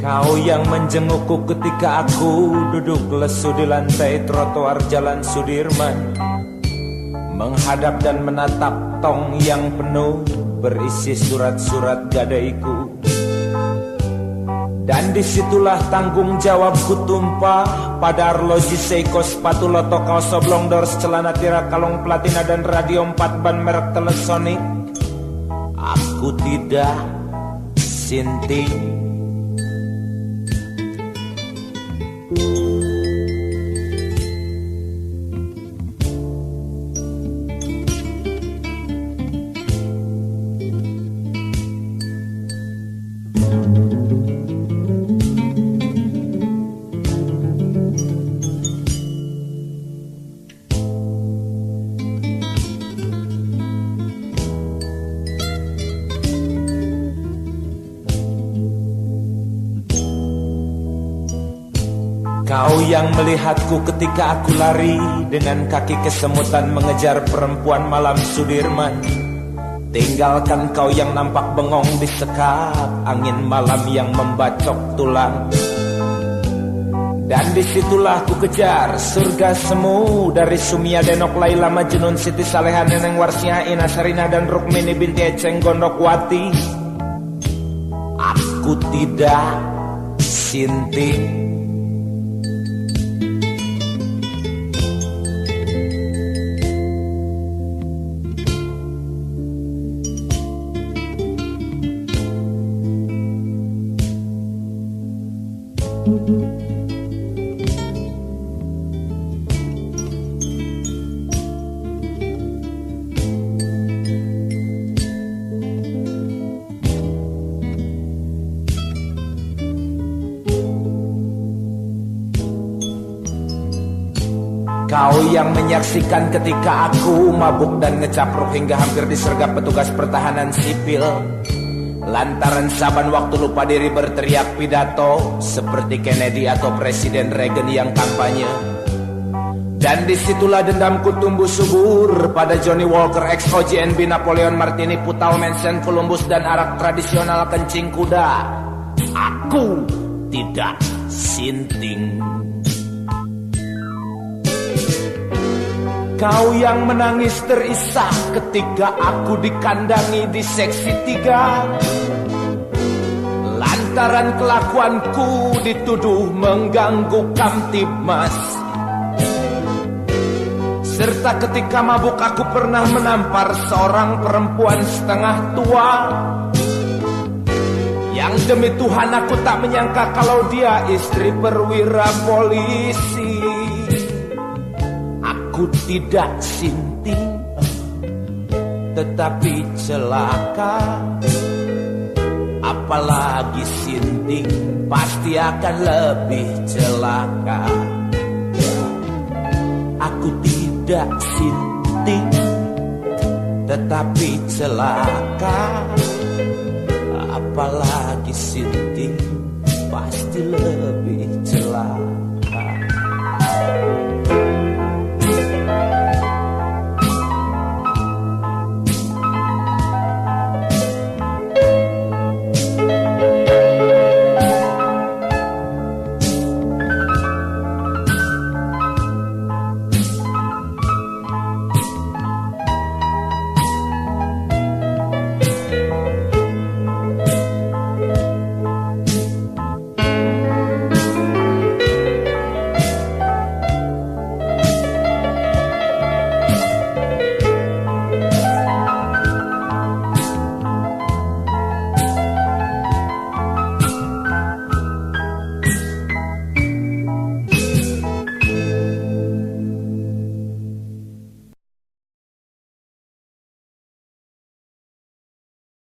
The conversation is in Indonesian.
Kau yang menjengukku ketika aku duduk lesu di lantai trotoar jalan Sudirman. Menghadap dan menatap tong yang penuh berisi surat-surat gadaiku. Dan di situlah tanggung jawabku tumpah pada arloji Seiko sepatu loto kaos oblong doors celana tira kalung platina dan radio 4 ban merek Telesonic Aku tidak sinting you. Kau yang melihatku ketika aku lari Dengan kaki kesemutan mengejar perempuan malam Sudirman. Tinggalkan kau yang nampak bengong di sekap Angin malam yang membacok tulang. Dan di situlah ku kejar surga semu Dari Sumia Denok Laila Majnun Siti Saleha Neneng Warsia Ina Sarina dan Rukmini binti Eceng Gondokwati. Aku tidak sinting Kau yang menyaksikan ketika aku mabuk dan ngecapruk hingga hampir disergap petugas pertahanan sipil. Lantaran saban waktu lupa diri berteriak pidato Seperti Kennedy atau Presiden Reagan yang kampanye. Dan di situlah dendamku tumbuh subur Pada Johnny Walker, ex-OGNB, Napoleon Martini, Putal Mansion, Columbus Dan arak tradisional kencing kuda. Aku tidak sinting Kau yang menangis terisak ketika aku dikandangi di seksi tiga. Lantaran kelakuanku dituduh mengganggu kamtibmas Serta ketika mabuk aku pernah menampar seorang perempuan setengah tua. Yang demi Tuhan aku tak menyangka kalau dia istri perwira polisi Aku tidak sinting Tetapi celaka. Apalagi sinting Pasti akan lebih celaka. Aku tidak sinting Tetapi celaka. Apalagi sinting